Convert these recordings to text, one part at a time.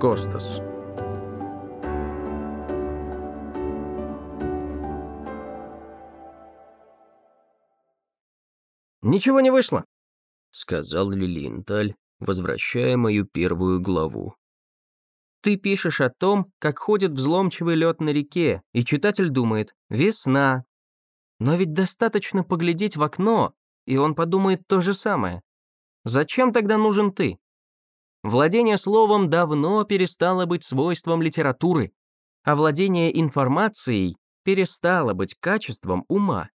Костас. «Ничего не вышло», — сказал Лилиенталь, возвращая мою первую главу. Ты пишешь о том, как ходит взломчивый лед на реке, и читатель думает «весна». Но ведь достаточно поглядеть в окно, и он подумает то же самое. Зачем тогда нужен ты? Владение словом давно перестало быть свойством литературы, а владение информацией перестало быть качеством ума.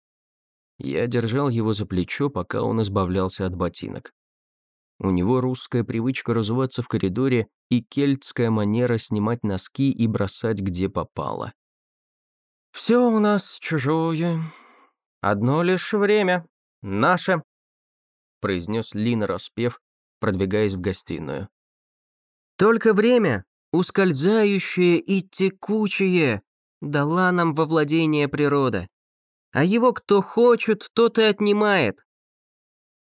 Я держал его за плечо, пока он избавлялся от ботинок. У него русская привычка разуваться в коридоре и кельтская манера снимать носки и бросать где попало. «Все у нас чужое. Одно лишь время. Наше», — произнес Лина распев, продвигаясь в гостиную. Только время, ускользающее и текучее, дала нам во владение природа. А его кто хочет, тот и отнимает.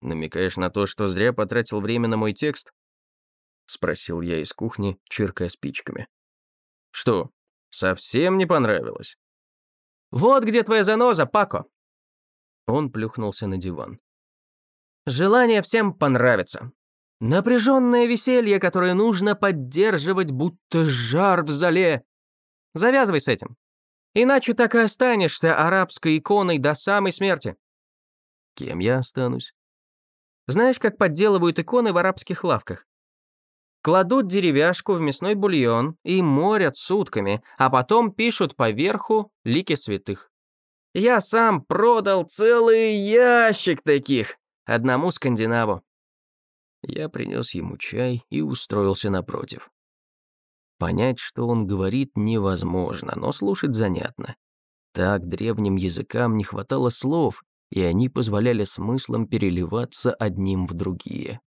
Намекаешь на то, что зря потратил время на мой текст? Спросил я из кухни, чиркая спичками. Что, совсем не понравилось? Вот где твоя заноза, Пако. Он плюхнулся на диван. Желание всем понравится. Напряженное веселье, которое нужно поддерживать, будто жар в зале. Завязывай с этим. Иначе так и останешься арабской иконой до самой смерти. Кем я останусь? Знаешь, как подделывают иконы в арабских лавках? Кладут деревяшку в мясной бульон и морят сутками, а потом пишут поверху лики святых. Я сам продал целый ящик таких одному скандинаву. Я принес ему чай и устроился напротив. Понять, что он говорит, невозможно, но слушать занятно. Так древним языкам не хватало слов, и они позволяли смыслам переливаться одним в другие.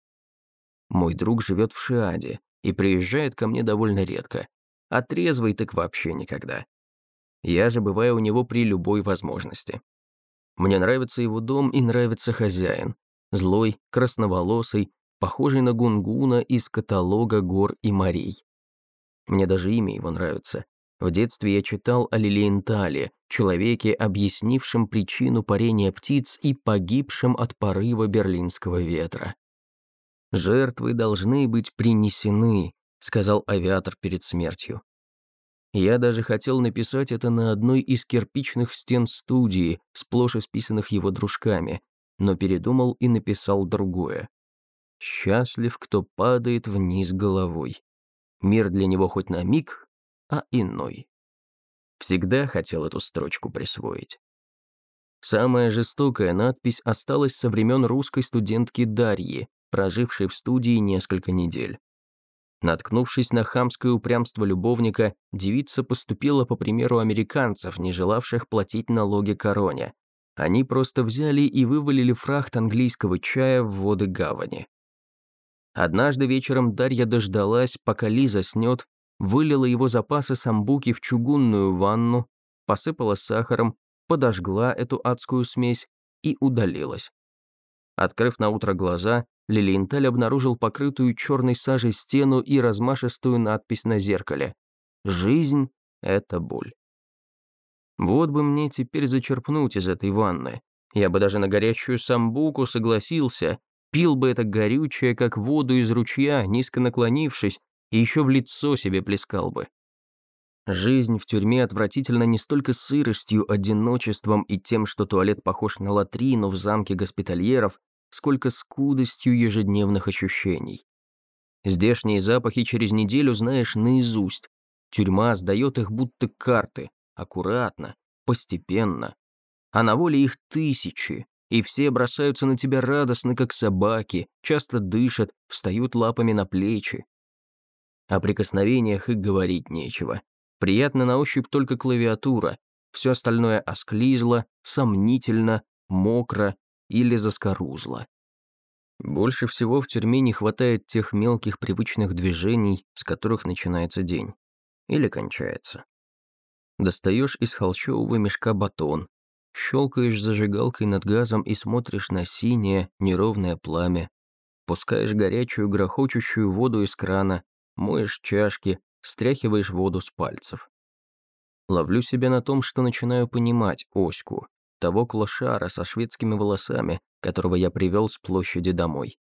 Мой друг живет в Шиаде и приезжает ко мне довольно редко, а трезвый так вообще никогда. Я же бываю у него при любой возможности. Мне нравится его дом и нравится хозяин. Злой, красноволосый, похожий на гунгуна из каталога гор и морей. Мне даже имя его нравится. В детстве я читал о Лилиентале, человеке, объяснившем причину парения птиц и погибшем от порыва берлинского ветра. «Жертвы должны быть принесены», — сказал авиатор перед смертью. Я даже хотел написать это на одной из кирпичных стен студии, сплошь исписанных его дружками, но передумал и написал другое. Счастлив, кто падает вниз головой. Мир для него хоть на миг, а иной. Всегда хотел эту строчку присвоить. Самая жестокая надпись осталась со времен русской студентки Дарьи, прожившей в студии несколько недель. Наткнувшись на хамское упрямство любовника, девица поступила по примеру американцев, не желавших платить налоги короне. Они просто взяли и вывалили фрахт английского чая в воды гавани. Однажды вечером Дарья дождалась, пока Ли заснет, вылила его запасы самбуки в чугунную ванну, посыпала сахаром, подожгла эту адскую смесь и удалилась. Открыв на утро глаза, Лилиенталь обнаружил покрытую черной сажей стену и размашистую надпись на зеркале. «Жизнь — это боль». Вот бы мне теперь зачерпнуть из этой ванны. Я бы даже на горячую самбуку согласился, Пил бы это горючее, как воду из ручья, низко наклонившись, и еще в лицо себе плескал бы. Жизнь в тюрьме отвратительна не столько сыростью, одиночеством и тем, что туалет похож на латрину в замке госпитальеров, сколько скудостью ежедневных ощущений. Здешние запахи через неделю знаешь наизусть. Тюрьма сдает их будто карты, аккуратно, постепенно. А на воле их тысячи, и все бросаются на тебя радостно, как собаки, часто дышат, встают лапами на плечи. О прикосновениях и говорить нечего. Приятно на ощупь только клавиатура, все остальное осклизло, сомнительно, мокро или заскорузло. Больше всего в тюрьме не хватает тех мелких привычных движений, с которых начинается день. Или кончается. Достаешь из холчевого мешка батон, Щелкаешь зажигалкой над газом и смотришь на синее, неровное пламя. Пускаешь горячую, грохочущую воду из крана, моешь чашки, стряхиваешь воду с пальцев. Ловлю себя на том, что начинаю понимать Оську, того клошара со шведскими волосами, которого я привел с площади домой.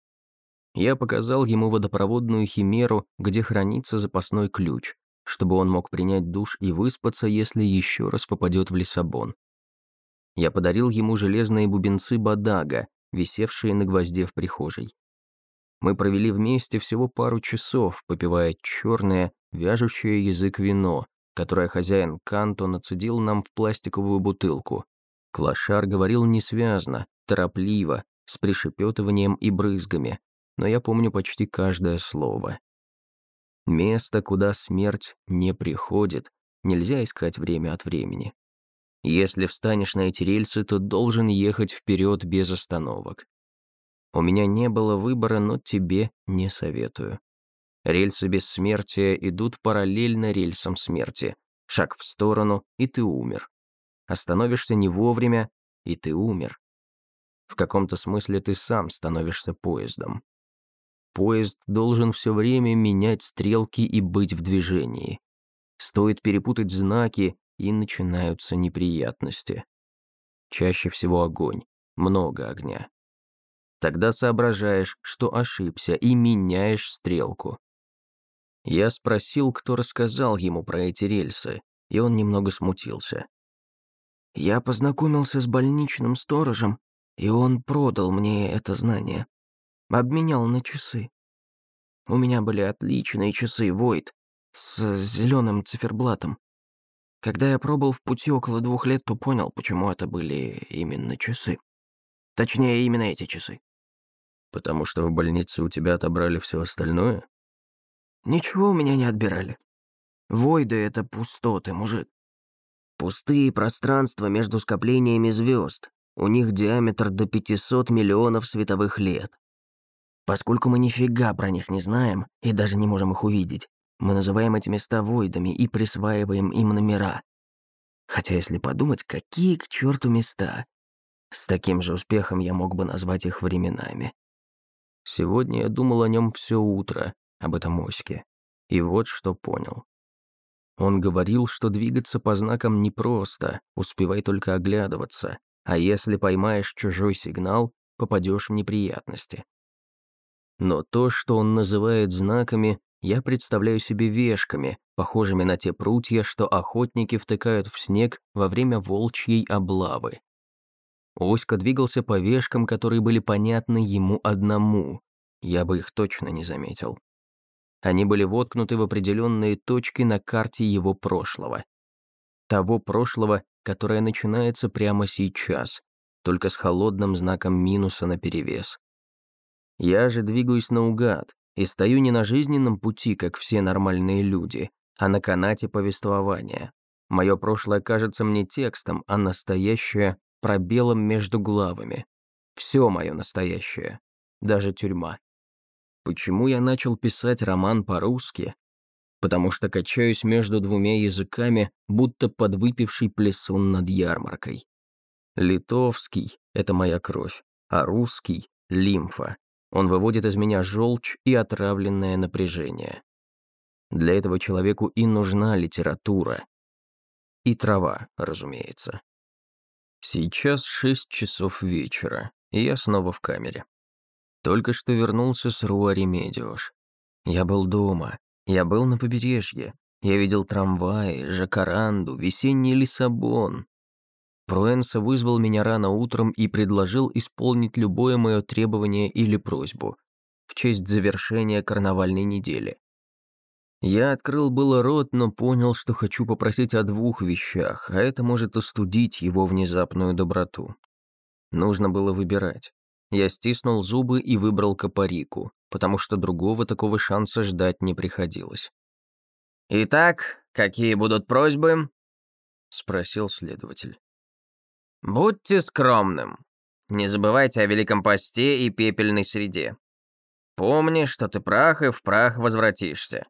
Я показал ему водопроводную химеру, где хранится запасной ключ, чтобы он мог принять душ и выспаться, если еще раз попадет в Лиссабон. Я подарил ему железные бубенцы Бадага, висевшие на гвозде в прихожей. Мы провели вместе всего пару часов, попивая черное, вяжущее язык вино, которое хозяин Канто нацедил нам в пластиковую бутылку. Клашар говорил несвязно, торопливо, с пришепетыванием и брызгами, но я помню почти каждое слово. Место, куда смерть не приходит, нельзя искать время от времени. Если встанешь на эти рельсы, то должен ехать вперед без остановок. У меня не было выбора, но тебе не советую. Рельсы бессмертия идут параллельно рельсам смерти. Шаг в сторону, и ты умер. Остановишься не вовремя, и ты умер. В каком-то смысле ты сам становишься поездом. Поезд должен все время менять стрелки и быть в движении. Стоит перепутать знаки, и начинаются неприятности. Чаще всего огонь, много огня. Тогда соображаешь, что ошибся, и меняешь стрелку. Я спросил, кто рассказал ему про эти рельсы, и он немного смутился. Я познакомился с больничным сторожем, и он продал мне это знание. Обменял на часы. У меня были отличные часы Войт с зеленым циферблатом. Когда я пробыл в пути около двух лет, то понял, почему это были именно часы. Точнее, именно эти часы. Потому что в больнице у тебя отобрали все остальное? Ничего у меня не отбирали. Войды — это пустоты, мужик. Пустые пространства между скоплениями звезд. У них диаметр до 500 миллионов световых лет. Поскольку мы нифига про них не знаем и даже не можем их увидеть, мы называем эти места войдами и присваиваем им номера. Хотя, если подумать, какие к черту места? С таким же успехом я мог бы назвать их временами. Сегодня я думал о нем все утро, об этом Оське. И вот что понял. Он говорил, что двигаться по знакам непросто, успевай только оглядываться, а если поймаешь чужой сигнал, попадешь в неприятности. Но то, что он называет знаками, я представляю себе вешками, похожими на те прутья, что охотники втыкают в снег во время волчьей облавы. Оська двигался по вешкам, которые были понятны ему одному. Я бы их точно не заметил. Они были воткнуты в определенные точки на карте его прошлого. Того прошлого, которое начинается прямо сейчас, только с холодным знаком минуса наперевес. Я же двигаюсь наугад, и стою не на жизненном пути, как все нормальные люди, а на канате повествования. Мое прошлое кажется мне текстом, а настоящее — пробелом между главами. Все мое настоящее, даже тюрьма. Почему я начал писать роман по-русски? Потому что качаюсь между двумя языками, будто подвыпивший плесун над ярмаркой. Литовский — это моя кровь, а русский — лимфа. Он выводит из меня желчь и отравленное напряжение. Для этого человеку и нужна литература. И трава, разумеется. Сейчас шесть часов вечера, и я снова в камере. Только что вернулся с Руари Медиош. Я был дома, я был на побережье, я видел трамваи, жакаранду, весенний Лиссабон, Пруэнса вызвал меня рано утром и предложил исполнить любое мое требование или просьбу в честь завершения карнавальной недели. Я открыл было рот, но понял, что хочу попросить о двух вещах, а это может остудить его внезапную доброту. Нужно было выбирать. Я стиснул зубы и выбрал Капарику, потому что другого такого шанса ждать не приходилось. «Итак, какие будут просьбы?» — спросил следователь. Будьте скромным. Не забывайте о великом посте и пепельной среде. Помни, что ты прах и в прах возвратишься.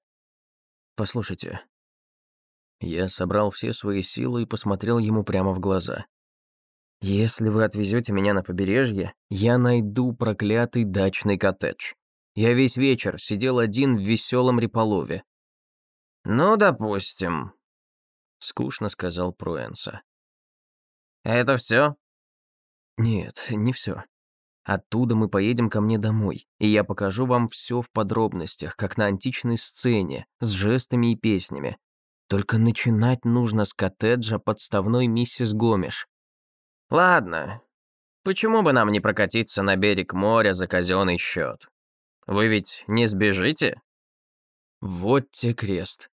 Послушайте. Я собрал все свои силы и посмотрел ему прямо в глаза. Если вы отвезете меня на побережье, я найду проклятый дачный коттедж. Я весь вечер сидел один в веселом Риполове». «Ну, допустим», — скучно сказал Пруэнса. «Это все? «Нет, не все. Оттуда мы поедем ко мне домой, и я покажу вам все в подробностях, как на античной сцене, с жестами и песнями. Только начинать нужно с коттеджа подставной миссис Гомеш. Ладно. Почему бы нам не прокатиться на берег моря за казенный счет? Вы ведь не сбежите? Вот те крест.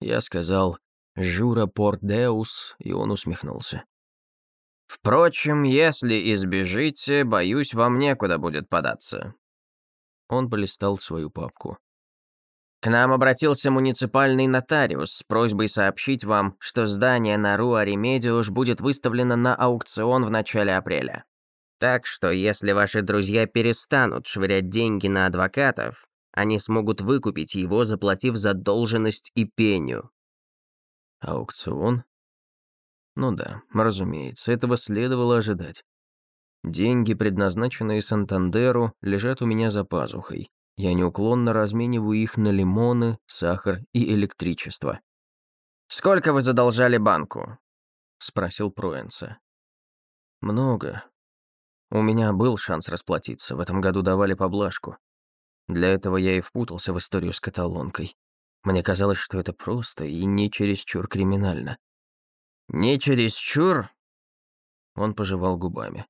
Я сказал «Жура Пордеус», и он усмехнулся. Впрочем, если избежите, боюсь, вам некуда будет податься. Он полистал свою папку. К нам обратился муниципальный нотариус с просьбой сообщить вам, что здание на Руа Ремедиуш будет выставлено на аукцион в начале апреля. Так что, если ваши друзья перестанут швырять деньги на адвокатов, они смогут выкупить его, заплатив задолженность и пеню. Аукцион? Ну да, разумеется, этого следовало ожидать. Деньги, предназначенные Сантандеру, лежат у меня за пазухой. Я неуклонно размениваю их на лимоны, сахар и электричество. «Сколько вы задолжали банку?» — спросил Пруэнса. «Много. У меня был шанс расплатиться, в этом году давали поблажку. Для этого я и впутался в историю с каталонкой. Мне казалось, что это просто и не чересчур криминально. «Не чересчур?» Он пожевал губами.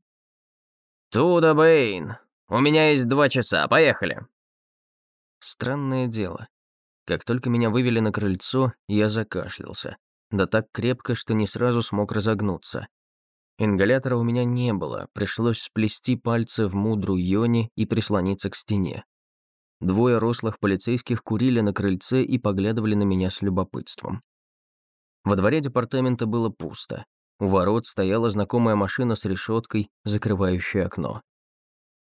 «Туда, Бэйн. У меня есть два часа. Поехали». Странное дело. Как только меня вывели на крыльцо, я закашлялся. Да так крепко, что не сразу смог разогнуться. Ингалятора у меня не было, пришлось сплести пальцы в мудру йони и прислониться к стене. Двое рослых полицейских курили на крыльце и поглядывали на меня с любопытством. Во дворе департамента было пусто. У ворот стояла знакомая машина с решеткой, закрывающая окно.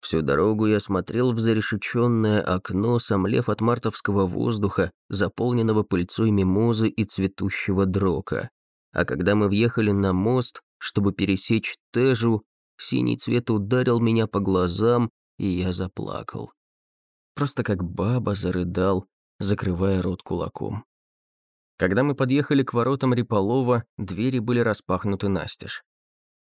Всю дорогу я смотрел в зарешеченное окно, сомлев от мартовского воздуха, заполненного пыльцой мимозы и цветущего дрока. А когда мы въехали на мост, чтобы пересечь Тежу, синий цвет ударил меня по глазам, и я заплакал. Просто как баба зарыдал, закрывая рот кулаком. Когда мы подъехали к воротам Риполова, двери были распахнуты настежь.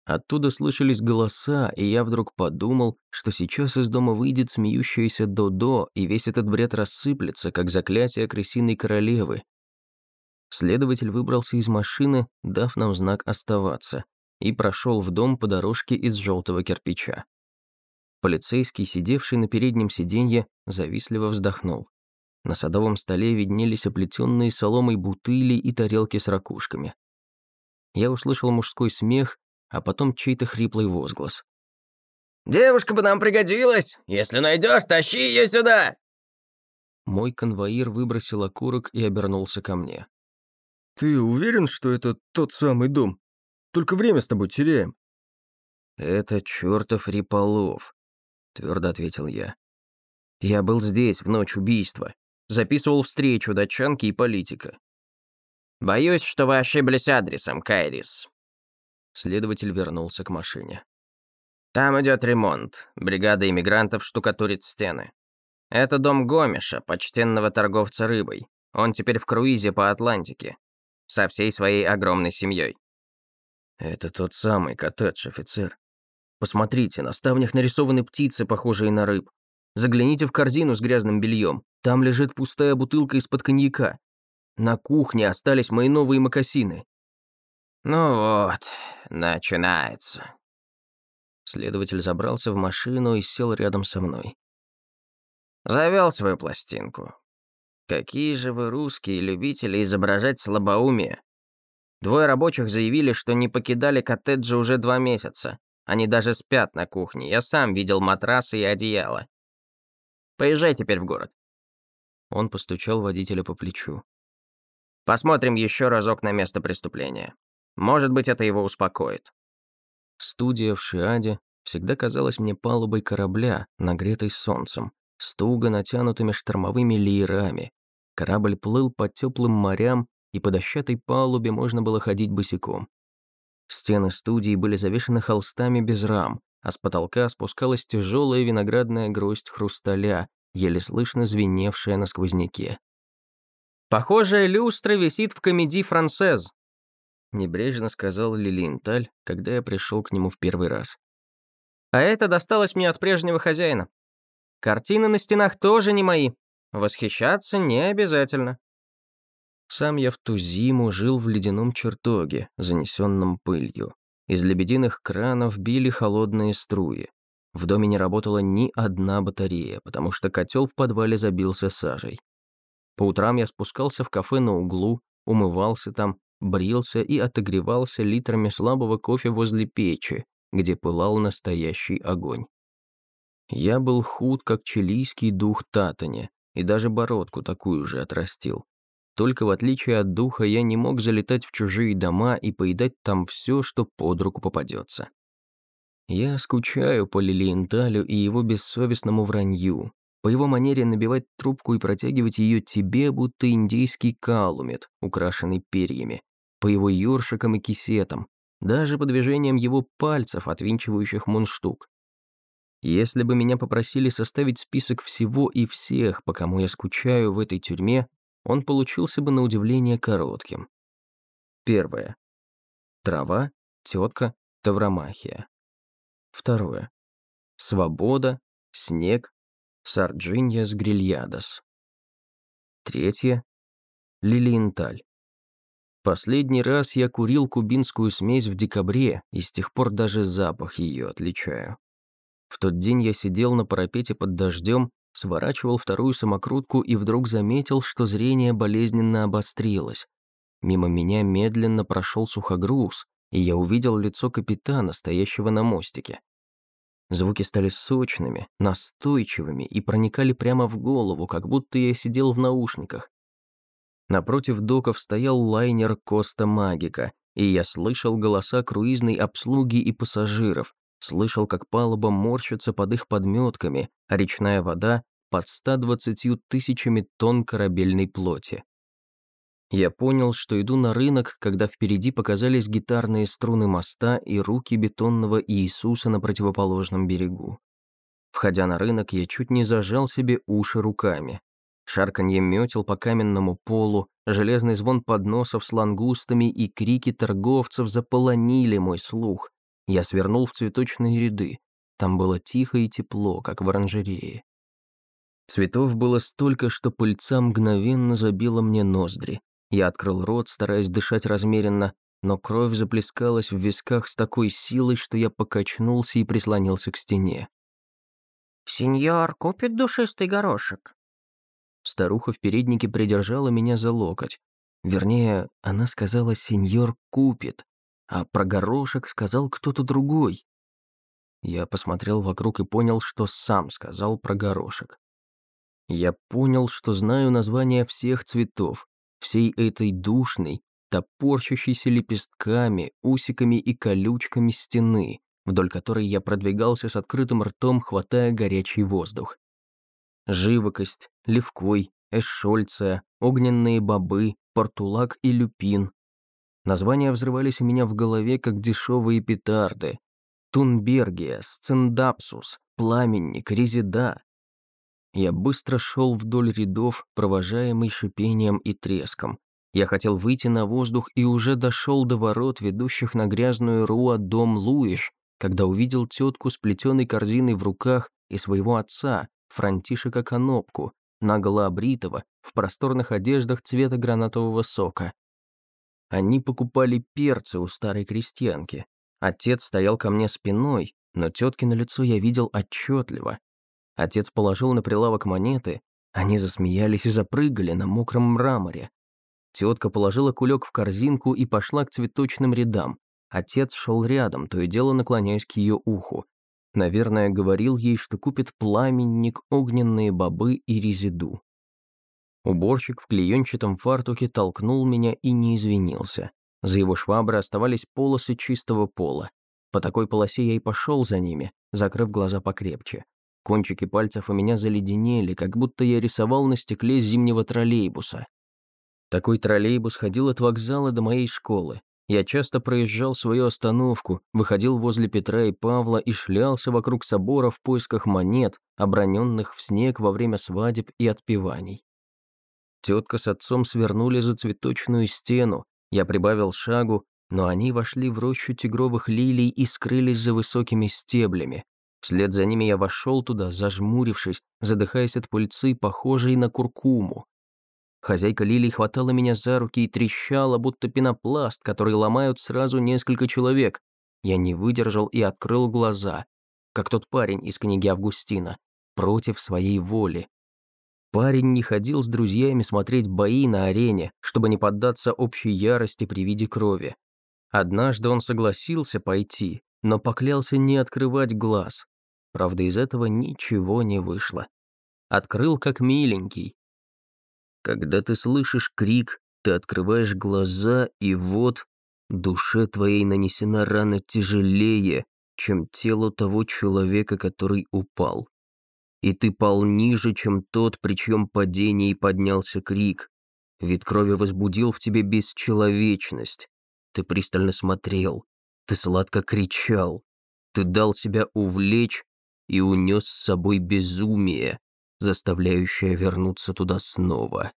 Оттуда слышались голоса, и я вдруг подумал, что сейчас из дома выйдет смеющаяся Додо, и весь этот бред рассыплется, как заклятие крысиной королевы. Следователь выбрался из машины, дав нам знак оставаться, и прошел в дом по дорожке из желтого кирпича. Полицейский, сидевший на переднем сиденье, завистливо вздохнул. На садовом столе виднелись оплетенные соломой бутыли и тарелки с ракушками. Я услышал мужской смех, а потом чей-то хриплый возглас. «Девушка бы нам пригодилась! Если найдешь, тащи ее сюда!» Мой конвоир выбросил окурок и обернулся ко мне. «Ты уверен, что это тот самый дом? Только время с тобой теряем». «Это чертов Риполов», — твердо ответил я. «Я был здесь в ночь убийства. Записывал встречу датчанки и политика. «Боюсь, что вы ошиблись адресом, Кайрис». Следователь вернулся к машине. «Там идет ремонт. Бригада иммигрантов штукатурит стены. Это дом Гомеша, почтенного торговца рыбой. Он теперь в круизе по Атлантике. Со всей своей огромной семьей. Это тот самый коттедж, офицер. Посмотрите, на ставнях нарисованы птицы, похожие на рыб. Загляните в корзину с грязным бельем. Там лежит пустая бутылка из-под коньяка. На кухне остались мои новые мокасины. Ну вот, начинается. Следователь забрался в машину и сел рядом со мной. Завел свою пластинку. Какие же вы русские любители изображать слабоумие. Двое рабочих заявили, что не покидали коттеджи уже два месяца. Они даже спят на кухне. Я сам видел матрасы и одеяло. Поезжай теперь в город». Он постучал водителя по плечу. «Посмотрим еще разок на место преступления. Может быть, это его успокоит». Студия в Шиаде всегда казалась мне палубой корабля, нагретой солнцем, с туго натянутыми штормовыми леерами. Корабль плыл по теплым морям, и по дощатой палубе можно было ходить босиком. Стены студии были завешены холстами без рам, а с потолка спускалась тяжелая виноградная гроздь хрусталя, еле слышно звеневшая на сквозняке. «Похожая люстра висит в комедии «Францез», — небрежно сказал Лилиенталь, когда я пришел к нему в первый раз. «А это досталось мне от прежнего хозяина. Картины на стенах тоже не мои. Восхищаться не обязательно». Сам я в ту зиму жил в ледяном чертоге, занесенном пылью. Из лебединых кранов били холодные струи. В доме не работала ни одна батарея, потому что котел в подвале забился сажей. По утрам я спускался в кафе на углу, умывался там, брился и отогревался литрами слабого кофе возле печи, где пылал настоящий огонь. Я был худ, как чилийский дух Татани, и даже бородку такую же отрастил. Только в отличие от духа я не мог залетать в чужие дома и поедать там все, что под руку попадется. Я скучаю по Лилиенталю и его бессовестному вранью, по его манере набивать трубку и протягивать ее тебе, будто индейский калумет, украшенный перьями, по его ёршикам и кисетам, даже по движениям его пальцев, отвинчивающих мундштук. Если бы меня попросили составить список всего и всех, по кому я скучаю в этой тюрьме, он получился бы на удивление коротким. Первое. Трава, тетка, тавромахия. Второе. Свобода, снег, сарджиньяс грильядос. Третье. Лилиенталь. Последний раз я курил кубинскую смесь в декабре, и с тех пор даже запах ее отличаю. В тот день я сидел на парапете под дождем сворачивал вторую самокрутку и вдруг заметил, что зрение болезненно обострилось. Мимо меня медленно прошел сухогруз, и я увидел лицо капитана, стоящего на мостике. Звуки стали сочными, настойчивыми и проникали прямо в голову, как будто я сидел в наушниках. Напротив доков стоял лайнер Коста Магика, и я слышал голоса круизной обслуги и пассажиров, Слышал, как палуба морщится под их подметками, а речная вода под 120 тысячами тонн корабельной плоти. Я понял, что иду на рынок, когда впереди показались гитарные струны моста и руки бетонного Иисуса на противоположном берегу. Входя на рынок, я чуть не зажал себе уши руками. Шарканье метел по каменному полу, железный звон подносов с лангустами и крики торговцев заполонили мой слух. Я свернул в цветочные ряды. Там было тихо и тепло, как в оранжерее. Цветов было столько, что пыльца мгновенно забила мне ноздри. Я открыл рот, стараясь дышать размеренно, но кровь заплескалась в висках с такой силой, что я покачнулся и прислонился к стене. «Сеньор купит душистый горошек?» Старуха в переднике придержала меня за локоть. Вернее, она сказала «сеньор купит», а про горошек сказал кто-то другой. Я посмотрел вокруг и понял, что сам сказал про горошек. Я понял, что знаю названия всех цветов, всей этой душной, топорщащейся лепестками, усиками и колючками стены, вдоль которой я продвигался с открытым ртом, хватая горячий воздух. Живокость, левкой, эшольция, огненные бобы, портулак и люпин, Названия взрывались у меня в голове, как дешевые петарды. Тунбергия, Сцендапсус, Пламенник, Резида. Я быстро шел вдоль рядов, провожаемый шипением и треском. Я хотел выйти на воздух и уже дошел до ворот, ведущих на грязную руа дом Луиш, когда увидел тетку с плетеной корзиной в руках и своего отца, Франтишека Конопку, наголо обритого, в просторных одеждах цвета гранатового сока. Они покупали перцы у старой крестьянки. Отец стоял ко мне спиной, но тетки на лицо я видел отчетливо. Отец положил на прилавок монеты, они засмеялись и запрыгали на мокром мраморе. Тетка положила кулек в корзинку и пошла к цветочным рядам. Отец шел рядом, то и дело наклоняясь к ее уху. Наверное, говорил ей, что купит пламенник, огненные бобы и резиду. Уборщик в клеенчатом фартуке толкнул меня и не извинился. За его шваброй оставались полосы чистого пола. По такой полосе я и пошел за ними, закрыв глаза покрепче. Кончики пальцев у меня заледенели, как будто я рисовал на стекле зимнего троллейбуса. Такой троллейбус ходил от вокзала до моей школы. Я часто проезжал свою остановку, выходил возле Петра и Павла и шлялся вокруг собора в поисках монет, оброненных в снег во время свадеб и отпеваний. Тетка с отцом свернули за цветочную стену, я прибавил шагу, но они вошли в рощу тигровых лилий и скрылись за высокими стеблями. Вслед за ними я вошел туда, зажмурившись, задыхаясь от пыльцы, похожей на куркуму. Хозяйка лилий хватала меня за руки и трещала, будто пенопласт, который ломают сразу несколько человек. Я не выдержал и открыл глаза, как тот парень из книги Августина, против своей воли. Парень не ходил с друзьями смотреть бои на арене, чтобы не поддаться общей ярости при виде крови. Однажды он согласился пойти, но поклялся не открывать глаз. Правда, из этого ничего не вышло. Открыл как миленький, когда ты слышишь крик, ты открываешь глаза, и вот душе твоей нанесена рана тяжелее, чем телу того человека, который упал. И ты пал ниже, чем тот, при чьем падении поднялся крик. Вид крови возбудил в тебе бесчеловечность. Ты пристально смотрел, ты сладко кричал, ты дал себя увлечь и унес с собой безумие, заставляющее вернуться туда снова.